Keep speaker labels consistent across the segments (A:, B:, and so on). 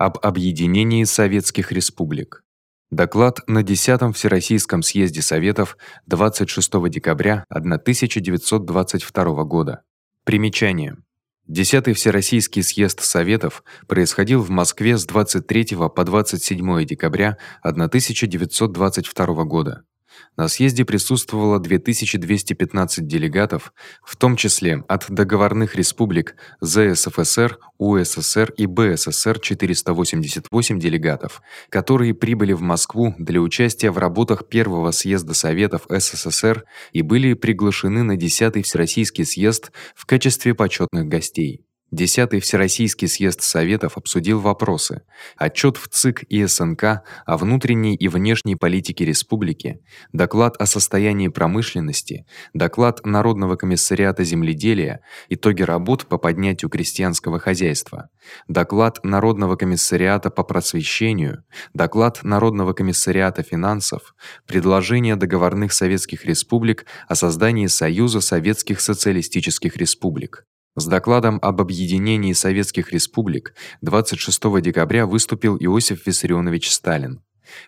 A: об объединении советских республик. Доклад на 10-м Всероссийском съезде Советов 26 декабря 1922 года. Примечание: 10-й Всероссийский съезд Советов происходил в Москве с 23 по 27 декабря 1922 года. На съезде присутствовало 2215 делегатов, в том числе от договорных республик ЗСФСР, УССР и БССР 488 делегатов, которые прибыли в Москву для участия в работах первого съезда Советов СССР и были приглашены на 10-й Всероссийский съезд в качестве почётных гостей. Десятый Всероссийский съезд Советов обсудил вопросы: отчёт в ЦИК и СНК о внутренней и внешней политике республики, доклад о состоянии промышленности, доклад Народного комиссариата земледелия, итоги работ по поднятию крестьянского хозяйства, доклад Народного комиссариата по просвещению, доклад Народного комиссариата финансов, предложение договорных советских республик о создании Союза советских социалистических республик. С докладом об объединении советских республик 26 декабря выступил Иосиф Виссарионович Сталин.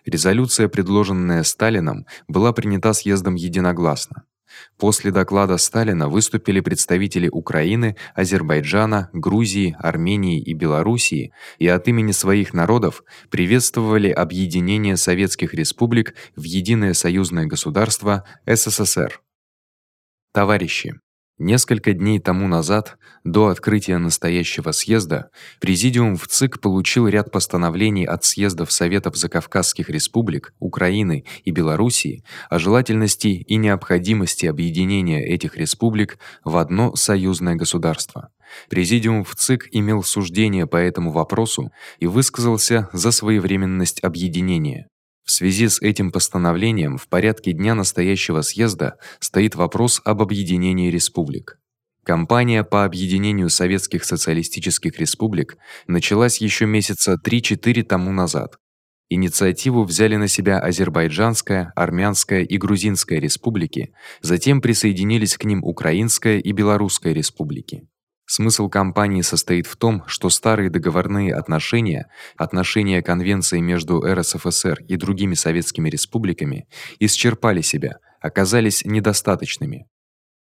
A: Резолюция, предложенная Сталином, была принята съездом единогласно. После доклада Сталина выступили представители Украины, Азербайджана, Грузии, Армении и Белоруссии и от имени своих народов приветствовали объединение советских республик в единое союзное государство СССР. Товарищи, Несколько дней тому назад, до открытия настоящего съезда, президиум в ЦИК получил ряд постановлений от съездов Советов Закавказских республик, Украины и Белоруссии о желательности и необходимости объединения этих республик в одно союзное государство. Президиум в ЦИК имел суждение по этому вопросу и высказался за своевременность объединения. В связи с этим постановлением в порядке дня настоящего съезда стоит вопрос об объединении республик. Кампания по объединению советских социалистических республик началась ещё месяца 3-4 тому назад. Инициативу взяли на себя Азербайджанская, Армянская и Грузинская республики, затем присоединились к ним Украинская и Белорусская республики. Смысл кампании состоит в том, что старые договорные отношения, отношения конвенции между РСФСР и другими советскими республиками исчерпали себя, оказались недостаточными.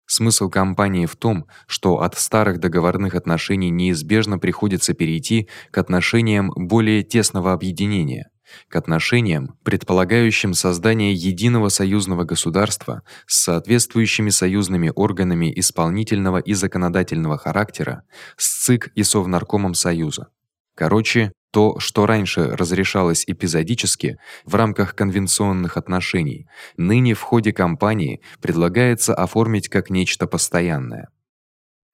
A: Смысл кампании в том, что от старых договорных отношений неизбежно приходится перейти к отношениям более тесного объединения к отношениям, предполагающим создание единого союзного государства с соответствующими союзными органами исполнительного и законодательного характера, с ЦИК и Совнаркомом Союза. Короче, то, что раньше разрешалось эпизодически в рамках конвенционных отношений, ныне в ходе кампании предлагается оформить как нечто постоянное.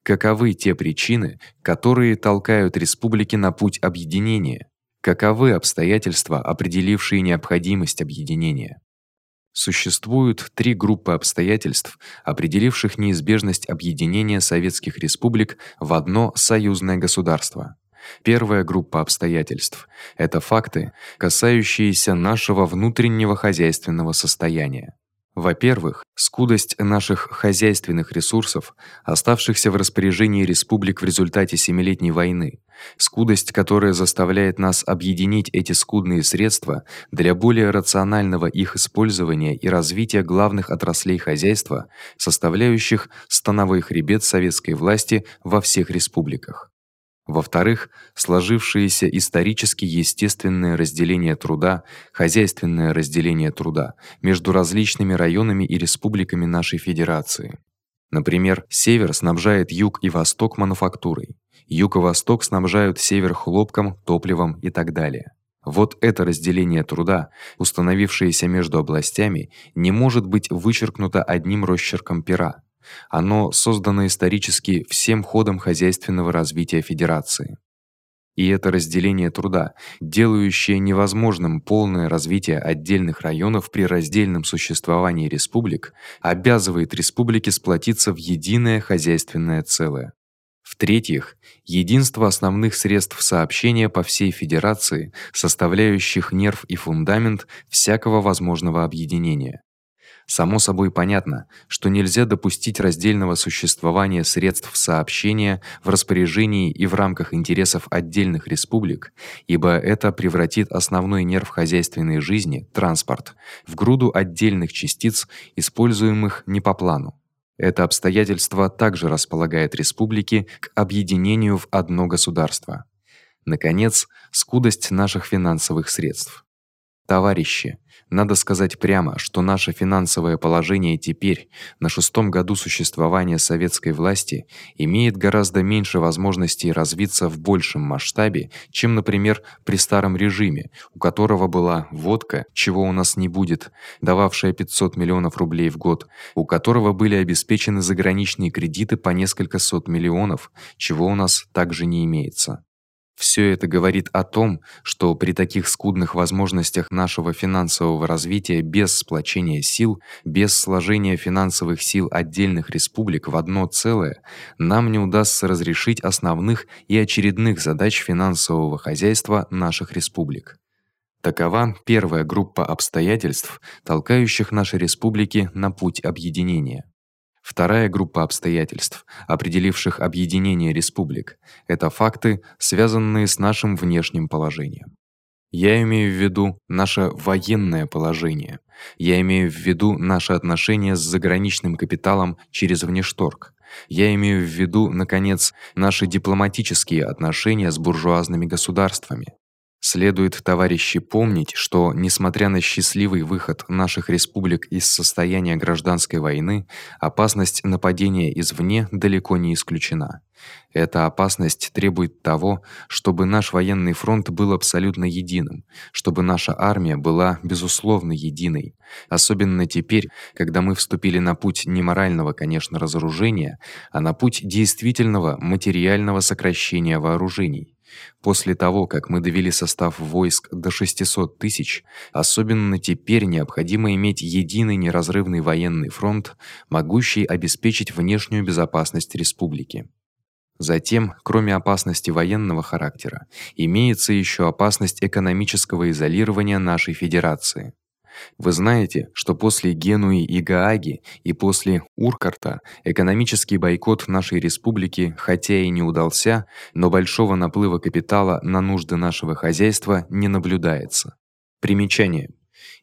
A: Каковы те причины, которые толкают республики на путь объединения? Каковы обстоятельства, определившие необходимость объединения? Существуют три группы обстоятельств, определивших неизбежность объединения советских республик в одно союзное государство. Первая группа обстоятельств это факты, касающиеся нашего внутреннего хозяйственного состояния. Во-первых, скудость наших хозяйственных ресурсов, оставшихся в распоряжении республик в результате семилетней войны, скудость, которая заставляет нас объединить эти скудные средства для более рационального их использования и развития главных отраслей хозяйства, составляющих становой хребет советской власти во всех республиках. Во-вторых, сложившееся исторически естественное разделение труда, хозяйственное разделение труда между различными районами и республиками нашей федерации. Например, север снабжает юг и восток мануфактурой, юг и восток снабжают север хлопком, топливом и так далее. Вот это разделение труда, установившееся между областями, не может быть вычеркнуто одним росчерком пера. Оно создано исторически всем ходом хозяйственного развития федерации. И это разделение труда, делающее невозможным полное развитие отдельных районов при раздельном существовании республик, обязывает республики сплотиться в единое хозяйственное целое. В-третьих, единство основных средств сообщения по всей федерации, составляющих нерв и фундамент всякого возможного объединения. Само собой понятно, что нельзя допустить раздельного существования средств сообщения в распоряжении и в рамках интересов отдельных республик, ибо это превратит основной нерв хозяйственной жизни транспорт в груду отдельных частиц, используемых не по плану. Это обстоятельство также располагает республики к объединению в одно государство. Наконец, скудость наших финансовых средств. Товарищи, надо сказать прямо, что наше финансовое положение теперь, на шестом году существования советской власти, имеет гораздо меньше возможностей развиться в большем масштабе, чем, например, при старом режиме, у которого была водка, чего у нас не будет, дававшая 500 миллионов рублей в год, у которого были обеспечены заграничные кредиты по несколько сот миллионов, чего у нас также не имеется. Всё это говорит о том, что при таких скудных возможностях нашего финансового развития без сплочения сил, без сложения финансовых сил отдельных республик в одно целое, нам не удастся разрешить основных и очередных задач финансового хозяйства наших республик. Такова первая группа обстоятельств, толкающих наши республики на путь объединения. Вторая группа обстоятельств, определивших объединение республик это факты, связанные с нашим внешним положением. Я имею в виду наше военное положение. Я имею в виду наши отношения с заграничным капиталом через внешторг. Я имею в виду, наконец, наши дипломатические отношения с буржуазными государствами. Следует, товарищи, помнить, что несмотря на счастливый выход наших республик из состояния гражданской войны, опасность нападения извне далеко не исключена. Эта опасность требует того, чтобы наш военный фронт был абсолютно единым, чтобы наша армия была безусловно единой, особенно теперь, когда мы вступили на путь не морального, конечно, разоружения, а на путь действительного материального сокращения вооружений. После того, как мы довели состав войск до 600 тысяч, особенно теперь необходимо иметь единый неразрывный военный фронт, могущий обеспечить внешнюю безопасность республики. Затем, кроме опасности военного характера, имеется ещё опасность экономического изолирования нашей федерации. Вы знаете, что после Генуи и Гааги и после Уркарта экономический бойкот нашей республики, хотя и не удался, но большого наплыва капитала на нужды нашего хозяйства не наблюдается. Примечание: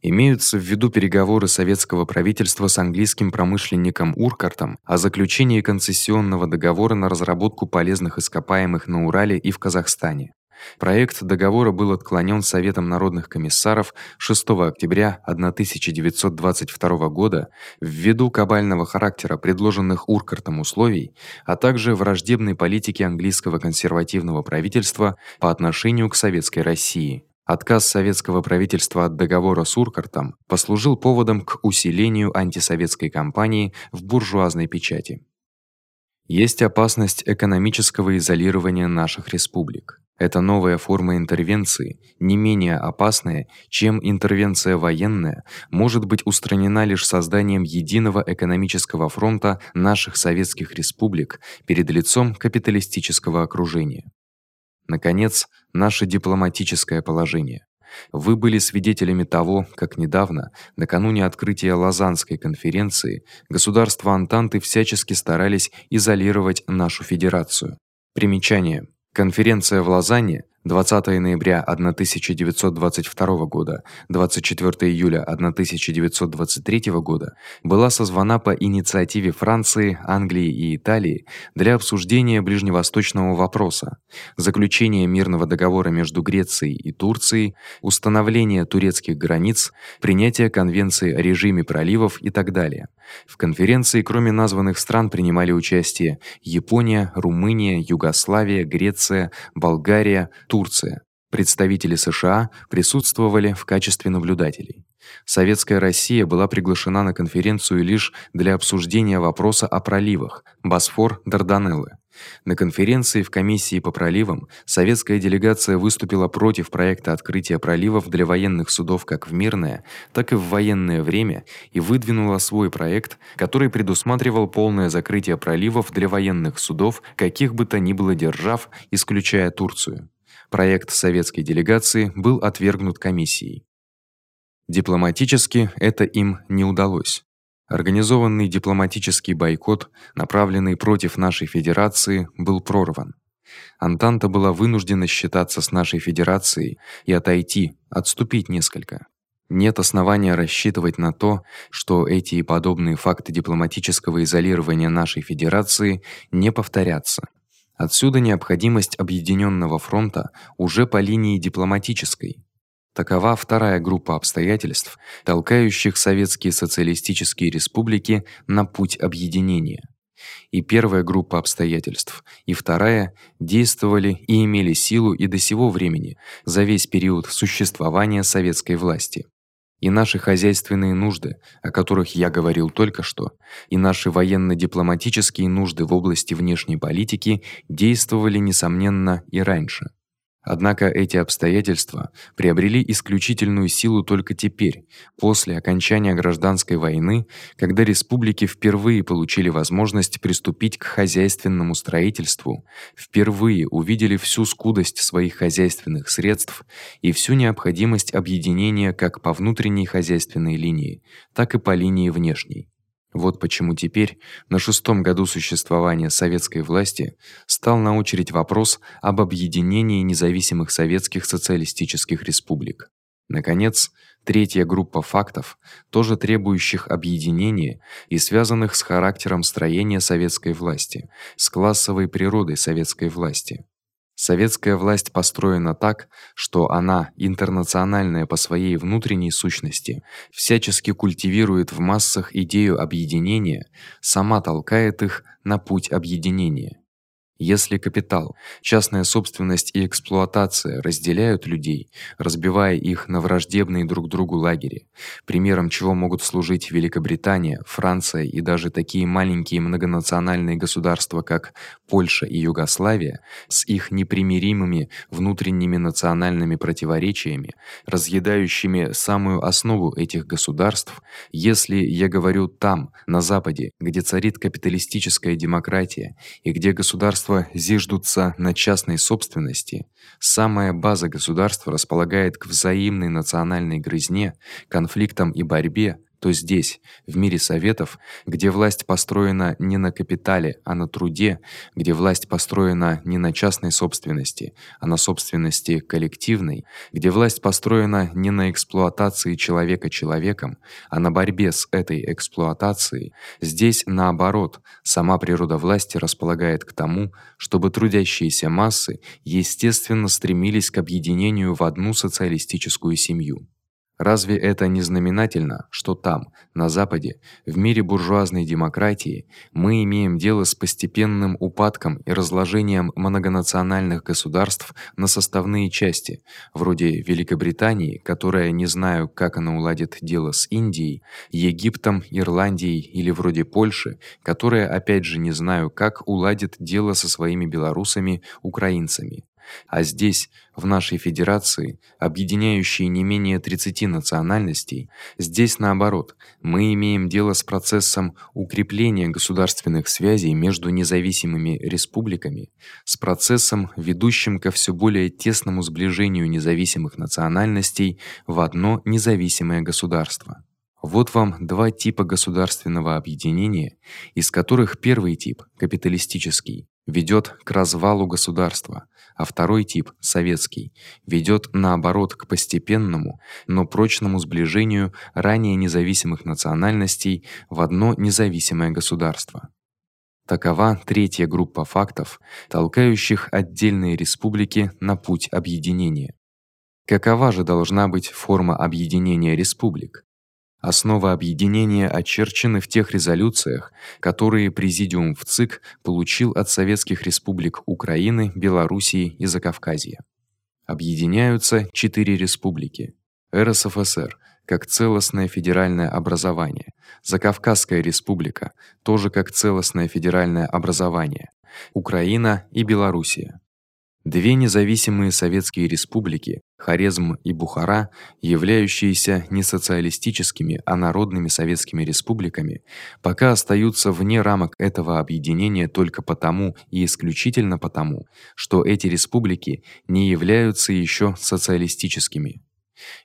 A: Имеются в виду переговоры советского правительства с английским промышленником Уркартом о заключении концессионного договора на разработку полезных ископаемых на Урале и в Казахстане. Проект договора был отклонён Советом народных комиссаров 6 октября 1922 года ввиду кабального характера предложенных Уркартом условий, а также враждебной политики английского консервативного правительства по отношению к советской России. Отказ советского правительства от договора с Уркартом послужил поводом к усилению антисоветской кампании в буржуазной печати. Есть опасность экономического изолирования наших республик. Эта новая форма интервенции, не менее опасная, чем интервенция военная, может быть устранена лишь созданием единого экономического фронта наших советских республик перед лицом капиталистического окружения. Наконец, наше дипломатическое положение. Вы были свидетелями того, как недавно, накануне открытия Лозаннской конференции, государства Антанты всячески старались изолировать нашу федерацию. Примечание: Конференция в Лозанне 20 ноября 1922 года, 24 июля 1923 года была созвана по инициативе Франции, Англии и Италии для обсуждения ближневосточного вопроса, заключения мирного договора между Грецией и Турцией, установления турецких границ, принятия конвенции о режиме проливов и так далее. В конференции, кроме названных стран, принимали участие Япония, Румыния, Югославия, Греция, Болгария, Турция. Представители США присутствовали в качестве наблюдателей. Советская Россия была приглашена на конференцию лишь для обсуждения вопроса о проливах Босфор, Дарданеллы. На конференции в комиссии по проливам советская делегация выступила против проекта открытия проливов для военных судов как в мирное, так и в военное время и выдвинула свой проект, который предусматривал полное закрытие проливов для военных судов каких бы то ни было держав, исключая Турцию. Проект советской делегации был отвергнут комиссией. Дипломатически это им не удалось. Организованный дипломатический бойкот, направленный против нашей федерации, был прорван. Антанта была вынуждена считаться с нашей федерацией и отойти, отступить несколько. Нет основания рассчитывать на то, что эти и подобные факты дипломатического изолирования нашей федерации не повторятся. Отсюда необходимость объединённого фронта уже по линии дипломатической. Такова вторая группа обстоятельств, толкающих советские социалистические республики на путь объединения. И первая группа обстоятельств, и вторая действовали и имели силу и до сего времени, за весь период существования советской власти. И наши хозяйственные нужды, о которых я говорил только что, и наши военно-дипломатические нужды в области внешней политики действовали несомненно и раньше. Однако эти обстоятельства приобрели исключительную силу только теперь, после окончания гражданской войны, когда республики впервые получили возможность приступить к хозяйственному строительству, впервые увидели всю скудость своих хозяйственных средств и всю необходимость объединения как по внутренней хозяйственной линии, так и по линии внешней. Вот почему теперь, на шестом году существования советской власти, стал на очередь вопрос об объединении независимых советских социалистических республик. Наконец, третья группа фактов, тоже требующих объединения и связанных с характером строения советской власти, с классовой природой советской власти. Советская власть построена так, что она, интернациональная по своей внутренней сущности, всячески культивирует в массах идею объединения, сама толкает их на путь объединения. Если капитал, частная собственность и эксплуатация разделяют людей, разбивая их на враждебные друг другу лагеря, примером чего могут служить Великобритания, Франция и даже такие маленькие многонациональные государства, как Польша и Югославия, с их непримиримыми внутренними национальными противоречиями, разъедающими самую основу этих государств, если я говорю там, на западе, где царит капиталистическая демократия и где государство государства зиждутся на частной собственности, самая база государства располагает к взаимной национальной грызне, конфликтам и борьбе, то здесь, в мире советов, где власть построена не на капитале, а на труде, где власть построена не на частной собственности, а на собственности коллективной, где власть построена не на эксплуатации человека человеком, а на борьбе с этой эксплуатацией, здесь наоборот, сама природа власти располагает к тому, чтобы трудящиеся массы естественно стремились к объединению в одну социалистическую семью. Разве это не знаменательно, что там, на западе, в мире буржуазной демократии, мы имеем дело с постепенным упадком и разложением многонациональных государств на составные части, вроде Великобритании, которая, не знаю, как она уладит дело с Индией, Египтом, Ирландией или вроде Польши, которая опять же не знаю, как уладит дело со своими белорусами, украинцами. А здесь, в нашей федерации, объединяющей не менее 30 национальностей, здесь наоборот, мы имеем дело с процессом укрепления государственных связей между независимыми республиками, с процессом, ведущим ко всё более тесному сближению независимых национальностей в одно независимое государство. Вот вам два типа государственного объединения, из которых первый тип, капиталистический, ведёт к развалу государства, а второй тип, советский, ведёт наоборот к постепенному, но прочному сближению ранее независимых национальностей в одно независимое государство. Такова третья группа фактов, толкающих отдельные республики на путь объединения. Какова же должна быть форма объединения республик? Основы объединения очерчены в тех резолюциях, которые президиум в ЦИК получил от советских республик Украины, Белоруссии и Закавказья. Объединяются четыре республики: РСФСР как целостное федеральное образование, Закавказская республика тоже как целостное федеральное образование, Украина и Белоруссия. Две независимые советские республики, Хорезм и Бухара, являющиеся не социалистическими, а народными советскими республиками, пока остаются вне рамок этого объединения только потому и исключительно потому, что эти республики не являются ещё социалистическими.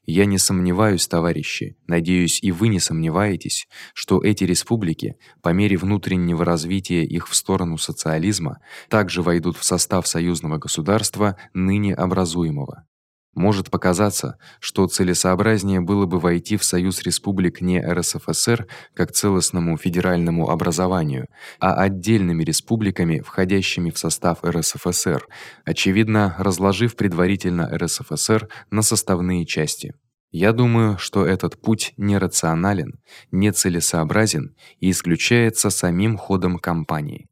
A: Я не сомневаюсь, товарищи, надеюсь, и вы не сомневаетесь, что эти республики, по мере внутреннего развития их в сторону социализма, также войдут в состав союзного государства, ныне образуемого. Может показаться, что целесообразнее было бы войти в союз республик не РСФСР как целостному федеральному образованию, а отдельными республиками, входящими в состав РСФСР, очевидно, разложив предварительно РСФСР на составные части. Я думаю, что этот путь нерационален, нецелесообразен и исключается самим ходом кампании.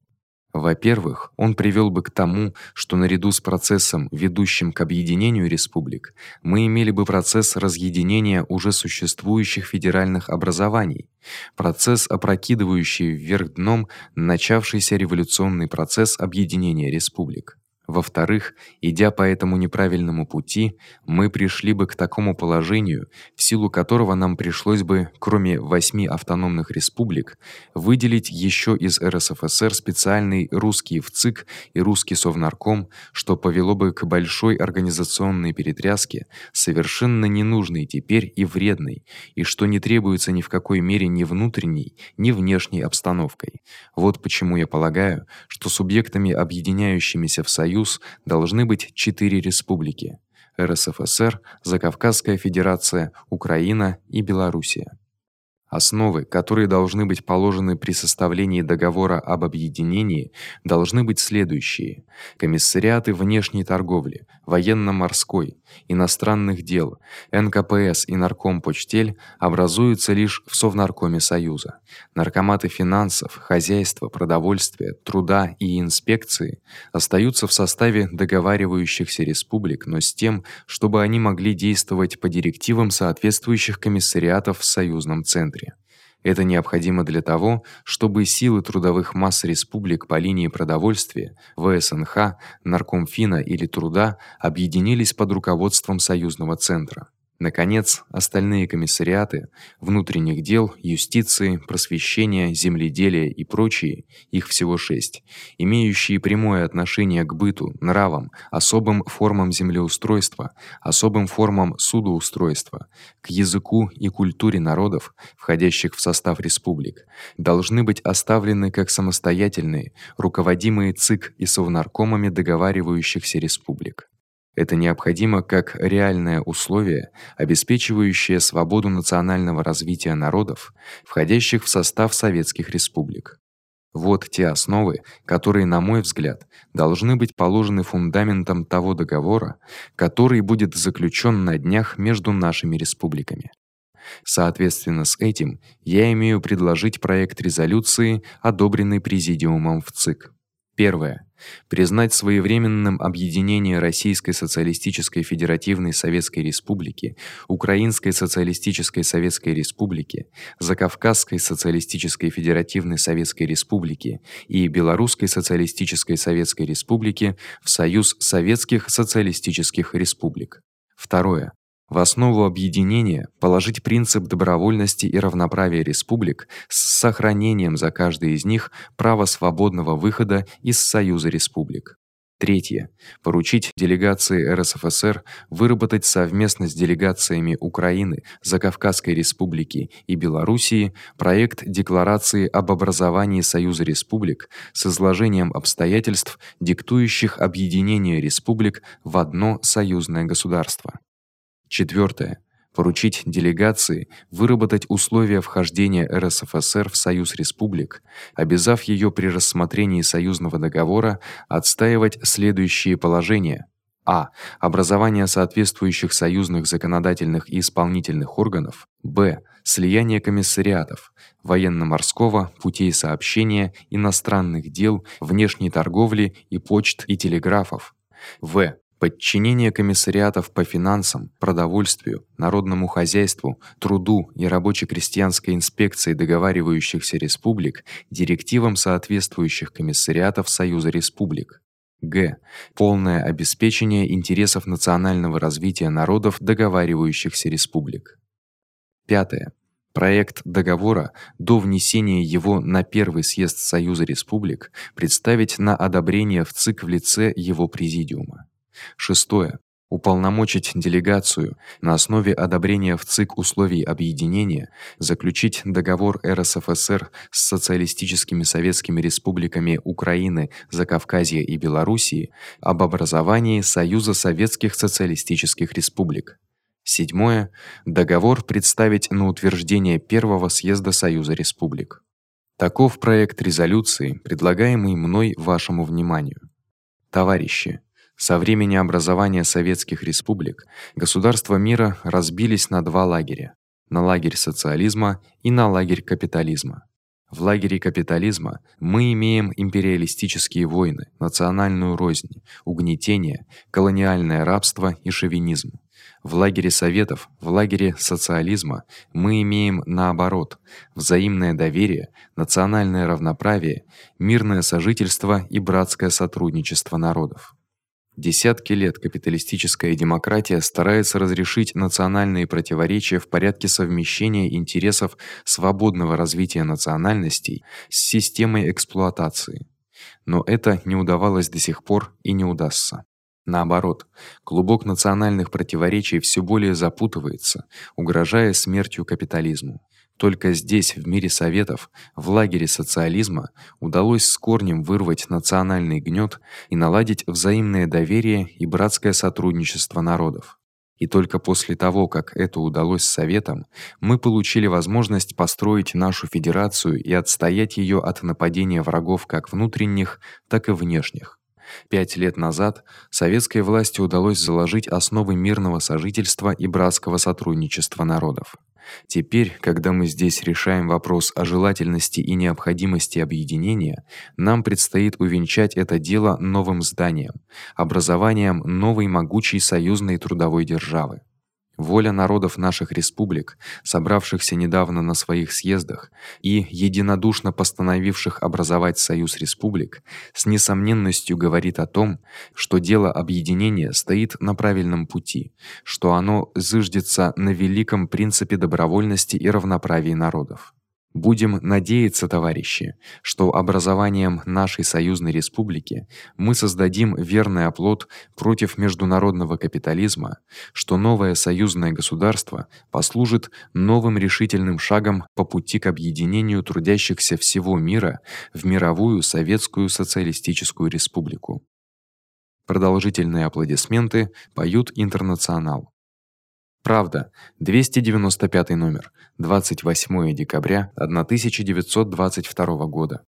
A: Во-первых, он привёл бы к тому, что наряду с процессом, ведущим к объединению республик, мы имели бы процесс разъединения уже существующих федеральных образований, процесс, опрокидывающий вверх дном начавшийся революционный процесс объединения республик. Во-вторых, идя по этому неправильному пути, мы пришли бы к такому положению, в силу которого нам пришлось бы, кроме восьми автономных республик, выделить ещё из РСФСР специальный русский ВЦИК и русский Совнарком, что повело бы к большой организационной перетряске, совершенно ненужной теперь и вредной, и что не требуется ни в какой мере ни внутренней, ни внешней обстановкой. Вот почему я полагаю, что субъектами объединяющимися в союз Союз должны быть четыре республики: РСФСР, Закавказская Федерация, Украина и Белоруссия. Основы, которые должны быть положены при составлении договора об объединении, должны быть следующие: комиссариаты внешней торговли, военно-морской, иностранных дел, НКПС и Наркомпочтель образуются лишь в Совнаркоме Союза. Наркоматы финансов, хозяйства, продовольствия, труда и инспекции остаются в составе договаривающихся республик, но с тем, чтобы они могли действовать по директивам соответствующих комиссариатов в союзном центре. Это необходимо для того, чтобы силы трудовых масс республик по линии продовольствия, ВСНХ, Наркомфина или труда объединились под руководством союзного центра. Наконец, остальные комиссариаты внутренних дел, юстиции, просвещения, земледелия и прочие, их всего шесть, имеющие прямое отношение к быту, нравам, особым формам землеустройства, особым формам судоустройства, к языку и культуре народов, входящих в состав республик, должны быть оставлены как самостоятельные, руководимые ЦИК и совнаркомами договаривающихся республик. Это необходимо как реальное условие, обеспечивающее свободу национального развития народов, входящих в состав советских республик. Вот те основы, которые, на мой взгляд, должны быть положены фундаментом того договора, который будет заключён на днях между нашими республиками. Соответственно с этим я имею предложить проект резолюции, одобренный президиумом в ЦИК. Первое признать своевременным объединение Российской социалистической федеративной советской республики, Украинской социалистической советской республики, Закавказской социалистической федеративной советской республики и Белорусской социалистической советской республики в Союз советских социалистических республик. Второе в основу объединения положить принцип добровольности и равноправия республик с сохранением за каждой из них права свободного выхода из союза республик. Третье. Поручить делегации РСФСР выработать совместно с делегациями Украины, Закавказской республики и Белоруссии проект декларации об образовании союза республик с изложением обстоятельств, диктующих объединение республик в одно союзное государство. Четвёртое. Поручить делегации выработать условия вхождения РСФСР в союз республик, обязав её при рассмотрении союзного договора отстаивать следующие положения: а. образование соответствующих союзных законодательных и исполнительных органов, б. слияние комиссариатов военно-морского, путей сообщения, иностранных дел, внешней торговли и почт и телеграфов, в подчинение комиссариатов по финансам, продовольствию, народному хозяйству, труду и рабоче-крестьянской инспекции договаривающихся республик директивам соответствующих комиссариатов Союза республик. Г. Полное обеспечение интересов национального развития народов договаривающихся республик. Пятое. Проект договора до внесения его на первый съезд Союза республик представить на одобрение в ЦИК в лице его президиума. Шестое. уполномочить делегацию на основе одобрения в ЦИК условий объединения заключить договор РСФСР с социалистическими советскими республиками Украины, Закавказья и Белоруссии об образовании Союза советских социалистических республик. Седьмое договор представить на утверждение первого съезда Союза республик. Таков проект резолюции, предлагаемый мной вашему вниманию. Товарищи, со времени образования советских республик государства мира разбились на два лагеря: на лагерь социализма и на лагерь капитализма. В лагере капитализма мы имеем империалистические войны, национальную рознь, угнетение, колониальное рабство и шовинизм. В лагере советов, в лагере социализма мы имеем наоборот взаимное доверие, национальное равноправие, мирное сожительство и братское сотрудничество народов. Десятки лет капиталистическая демократия старается разрешить национальные противоречия в порядке совмещения интересов свободного развития национальностей с системой эксплуатации. Но это не удавалось до сих пор и не удастся. Наоборот, клубок национальных противоречий всё более запутывается, угрожая смертью капитализму. Только здесь, в мире советов, в лагере социализма удалось с корнем вырвать национальный гнёт и наладить взаимное доверие и братское сотрудничество народов. И только после того, как это удалось советам, мы получили возможность построить нашу федерацию и отстоять её от нападения врагов как внутренних, так и внешних. Пять лет назад советской власти удалось заложить основы мирного сожительства и братского сотрудничества народов. Теперь, когда мы здесь решаем вопрос о желательности и необходимости объединения, нам предстоит увенчать это дело новым зданием, образованием новой могучей союзной трудовой державы. Воля народов наших республик, собравшихся недавно на своих съездах и единодушно постановивших образовать союз республик, с несомненностью говорит о том, что дело объединения стоит на правильном пути, что оно зыждется на великом принципе добровольности и равноправия народов. Будем надеяться, товарищи, что образованием нашей союзной республики мы создадим верный оплот против международного капитализма, что новое союзное государство послужит новым решительным шагом по пути к объединению трудящихся всего мира в мировую советскую социалистическую республику. Продолжительные аплодисменты поют Интернационал. Правда, 295 номер, 28 декабря 1922 года.